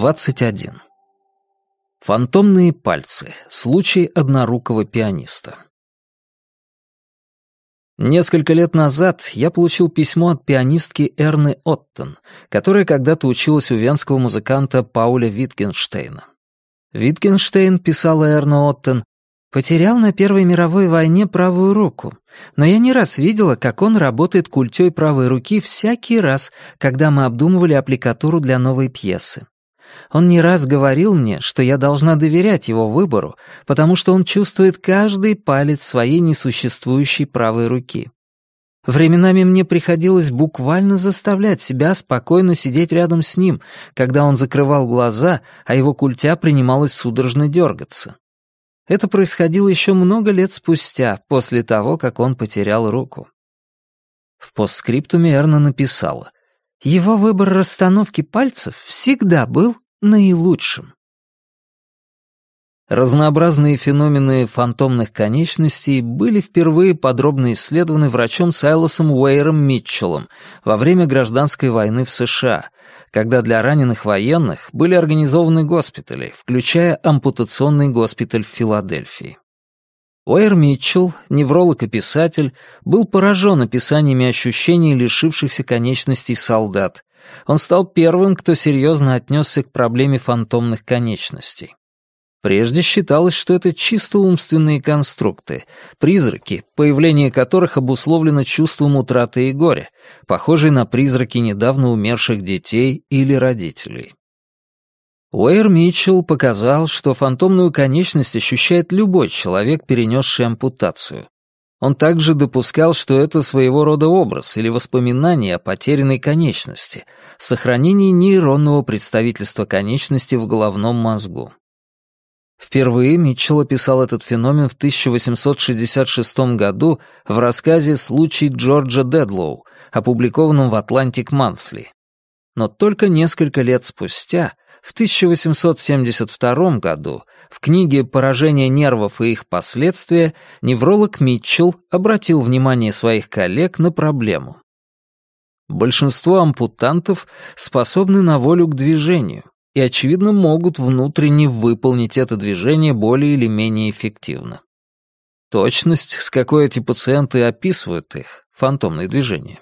21. Фантомные пальцы. Случай однорукого пианиста. Несколько лет назад я получил письмо от пианистки Эрны Оттон, которая когда-то училась у венского музыканта Пауля Витгенштейна. Витгенштейн, писала Эрна Оттон, «Потерял на Первой мировой войне правую руку, но я не раз видела, как он работает культёй правой руки всякий раз, когда мы обдумывали аппликатуру для новой пьесы. Он не раз говорил мне, что я должна доверять его выбору, потому что он чувствует каждый палец своей несуществующей правой руки. Временами мне приходилось буквально заставлять себя спокойно сидеть рядом с ним, когда он закрывал глаза, а его культя принималась судорожно дергаться. Это происходило еще много лет спустя, после того, как он потерял руку. В постскриптуме Эрна написала — его выбор расстановки пальцев всегда был наилучшим. Разнообразные феномены фантомных конечностей были впервые подробно исследованы врачом Сайлосом Уэйром Митчеллом во время гражданской войны в США, когда для раненых военных были организованы госпитали, включая ампутационный госпиталь в Филадельфии. Уэйр Митчелл, невролог и писатель, был поражен описаниями ощущений лишившихся конечностей солдат он стал первым, кто серьезно отнесся к проблеме фантомных конечностей. Прежде считалось, что это чисто умственные конструкты, призраки, появление которых обусловлено чувством утраты и горя, похожие на призраки недавно умерших детей или родителей. Уэйр Митчелл показал, что фантомную конечность ощущает любой человек, перенесший ампутацию. Он также допускал, что это своего рода образ или воспоминание о потерянной конечности, сохранении нейронного представительства конечности в головном мозгу. Впервые Митчелл описал этот феномен в 1866 году в рассказе «Случай Джорджа Дедлоу», опубликованном в «Атлантик Мансли». Но только несколько лет спустя, в 1872 году, в книге «Поражение нервов и их последствия» невролог Митчелл обратил внимание своих коллег на проблему. Большинство ампутантов способны на волю к движению и, очевидно, могут внутренне выполнить это движение более или менее эффективно. Точность, с какой эти пациенты описывают их, фантомные движения,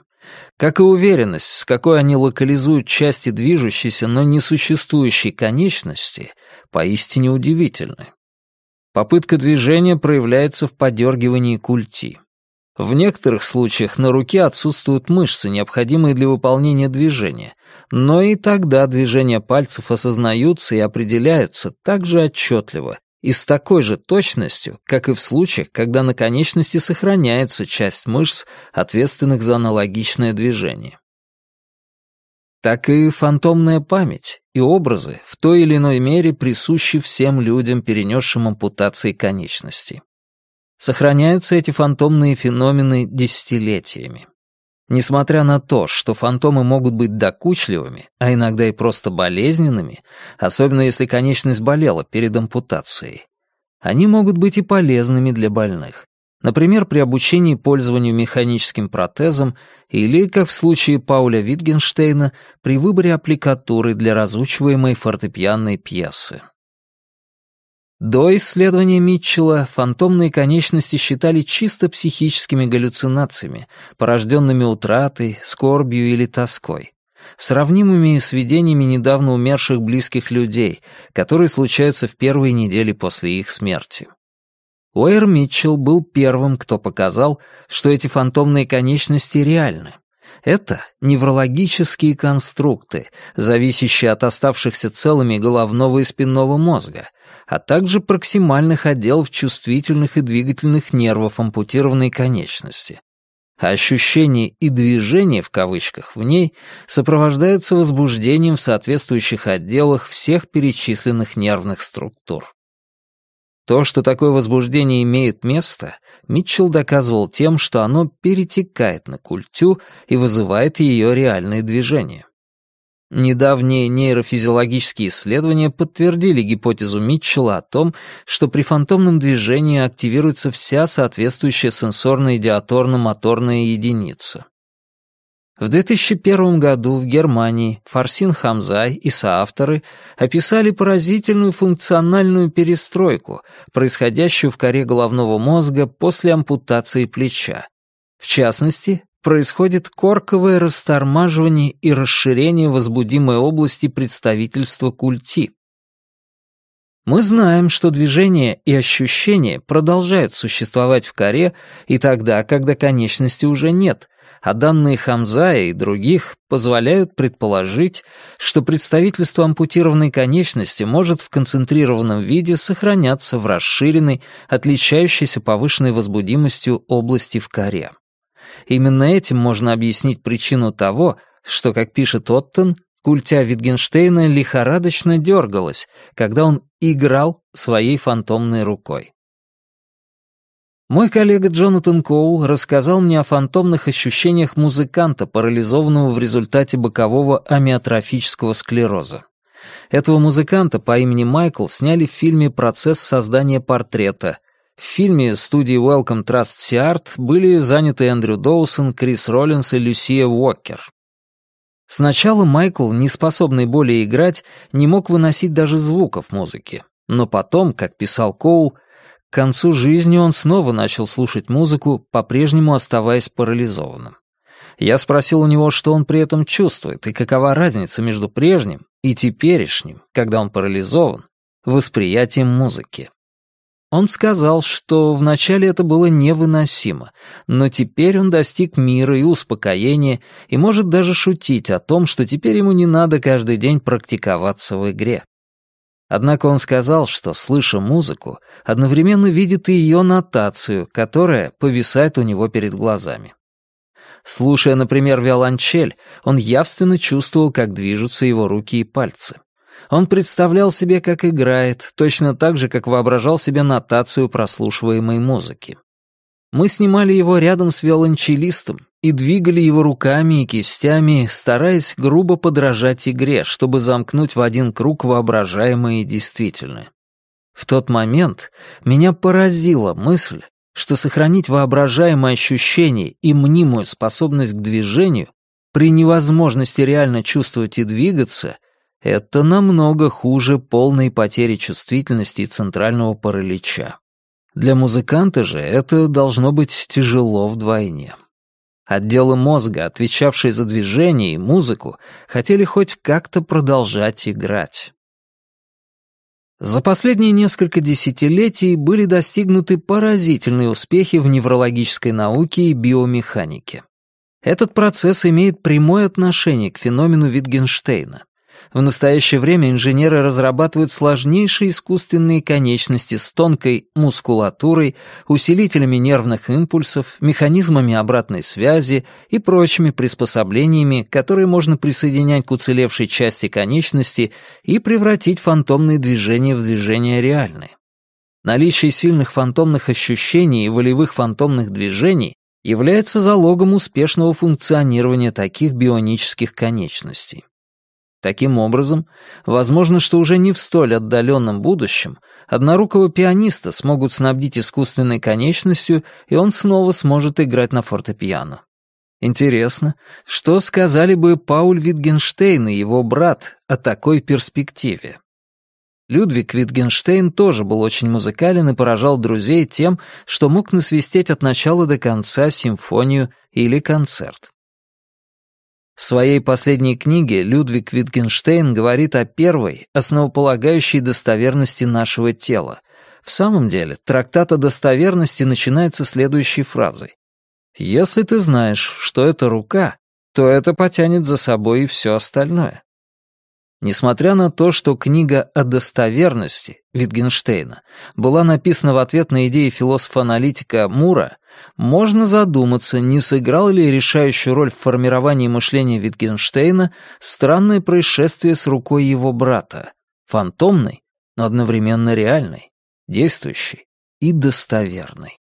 как и уверенность, с какой они локализуют части движущейся, но несуществующей конечности, поистине удивительны. Попытка движения проявляется в подергивании культи. В некоторых случаях на руке отсутствуют мышцы, необходимые для выполнения движения, но и тогда движения пальцев осознаются и определяются так же отчетливо, и с такой же точностью, как и в случаях, когда на конечности сохраняется часть мышц, ответственных за аналогичное движение. Так и фантомная память и образы в той или иной мере присущи всем людям, перенесшим ампутации конечностей. Сохраняются эти фантомные феномены десятилетиями. Несмотря на то, что фантомы могут быть докучливыми, а иногда и просто болезненными, особенно если конечность болела перед ампутацией, они могут быть и полезными для больных, например, при обучении пользованию механическим протезом или, как в случае Пауля Витгенштейна, при выборе аппликатуры для разучиваемой фортепианной пьесы. До исследования Митчелла фантомные конечности считали чисто психическими галлюцинациями, порожденными утратой, скорбью или тоской, сравнимыми с видениями недавно умерших близких людей, которые случаются в первые недели после их смерти. Уэйр Митчелл был первым, кто показал, что эти фантомные конечности реальны. Это неврологические конструкты, зависящие от оставшихся целыми головного и спинного мозга, а также проксимальных отделов чувствительных и двигательных нервов ампутированной конечности. Ощущение и движение в кавычках в ней сопровождаются возбуждением в соответствующих отделах всех перечисленных нервных структур. То, что такое возбуждение имеет место, Митчелл доказывал тем, что оно перетекает на культю и вызывает ее реальные движения. Недавние нейрофизиологические исследования подтвердили гипотезу Митчелла о том, что при фантомном движении активируется вся соответствующая сенсорно-идиаторно-моторная единица. В 2001 году в Германии Фарсин Хамзай и соавторы описали поразительную функциональную перестройку, происходящую в коре головного мозга после ампутации плеча. В частности, происходит корковое растормаживание и расширение возбудимой области представительства культи. Мы знаем, что движение и ощущение продолжают существовать в коре и тогда, когда конечности уже нет, а данные Хамзая и других позволяют предположить, что представительство ампутированной конечности может в концентрированном виде сохраняться в расширенной, отличающейся повышенной возбудимостью области в коре. Именно этим можно объяснить причину того, что, как пишет Оттон, культя Витгенштейна лихорадочно дергалась, когда он играл своей фантомной рукой. Мой коллега Джонатан Коул рассказал мне о фантомных ощущениях музыканта, парализованного в результате бокового амиотрофического склероза. Этого музыканта по имени Майкл сняли в фильме «Процесс создания портрета», в фильме студии Welcome Trust Seart были заняты Эндрю Доусон, Крис Роллинс и Люсия Уокер. Сначала Майкл, не способный более играть, не мог выносить даже звуков музыки. Но потом, как писал Коул, к концу жизни он снова начал слушать музыку, по-прежнему оставаясь парализованным. Я спросил у него, что он при этом чувствует и какова разница между прежним и теперешним, когда он парализован, восприятием музыки. Он сказал, что вначале это было невыносимо, но теперь он достиг мира и успокоения и может даже шутить о том, что теперь ему не надо каждый день практиковаться в игре. Однако он сказал, что, слыша музыку, одновременно видит и ее нотацию, которая повисает у него перед глазами. Слушая, например, виолончель, он явственно чувствовал, как движутся его руки и пальцы. Он представлял себе, как играет, точно так же, как воображал себе нотацию прослушиваемой музыки. Мы снимали его рядом с виолончелистом и двигали его руками и кистями, стараясь грубо подражать игре, чтобы замкнуть в один круг воображаемое и действительное. В тот момент меня поразила мысль, что сохранить воображаемое ощущение и мнимую способность к движению при невозможности реально чувствовать и двигаться — это намного хуже полной потери чувствительности и центрального паралича. Для музыканта же это должно быть тяжело вдвойне. Отделы мозга, отвечавшие за движение и музыку, хотели хоть как-то продолжать играть. За последние несколько десятилетий были достигнуты поразительные успехи в неврологической науке и биомеханике. Этот процесс имеет прямое отношение к феномену Витгенштейна. В настоящее время инженеры разрабатывают сложнейшие искусственные конечности с тонкой мускулатурой, усилителями нервных импульсов, механизмами обратной связи и прочими приспособлениями, которые можно присоединять к уцелевшей части конечности и превратить фантомные движения в движения реальные. Наличие сильных фантомных ощущений и волевых фантомных движений является залогом успешного функционирования таких бионических конечностей. Таким образом, возможно, что уже не в столь отдаленном будущем однорукого пианиста смогут снабдить искусственной конечностью, и он снова сможет играть на фортепиано. Интересно, что сказали бы Пауль Витгенштейн и его брат о такой перспективе? Людвиг Витгенштейн тоже был очень музыкален и поражал друзей тем, что мог насвистеть от начала до конца симфонию или концерт. В своей последней книге Людвиг Витгенштейн говорит о первой, основополагающей достоверности нашего тела. В самом деле, трактат о достоверности начинается следующей фразой. «Если ты знаешь, что это рука, то это потянет за собой и все остальное». Несмотря на то, что книга о достоверности Витгенштейна была написана в ответ на идеи философа-аналитика Мура, можно задуматься, не сыграл ли решающую роль в формировании мышления Витгенштейна странное происшествие с рукой его брата, фантомной, но одновременно реальной, действующей и достоверной.